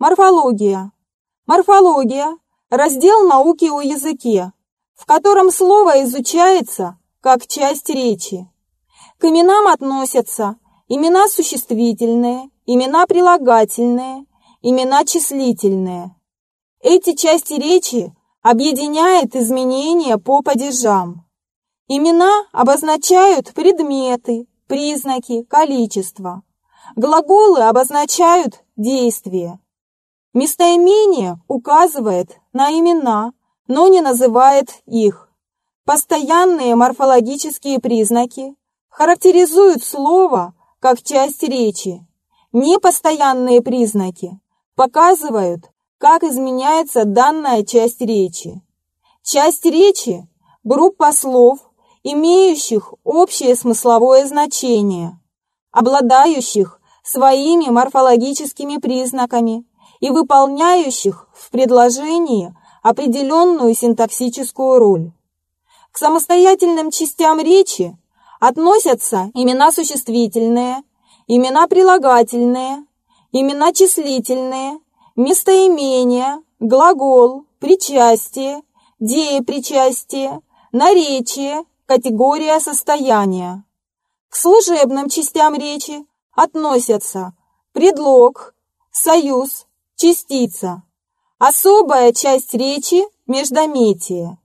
Морфология. Морфология – раздел науки о языке, в котором слово изучается как часть речи. К именам относятся имена существительные, имена прилагательные, имена числительные. Эти части речи объединяет изменения по падежам. Имена обозначают предметы, признаки, количество. Глаголы обозначают действия. Местоимение указывает на имена, но не называет их. Постоянные морфологические признаки характеризуют слово как часть речи. Непостоянные признаки показывают, как изменяется данная часть речи. Часть речи – группа слов, имеющих общее смысловое значение, обладающих своими морфологическими признаками и выполняющих в предложении определенную синтаксическую роль. К самостоятельным частям речи относятся имена существительные, имена прилагательные, имена числительные, местоимения, глагол, причастие, деепричастие, наречие, категория состояния. К служебным частям речи относятся предлог, союз, частица. Особая часть речи – междометие.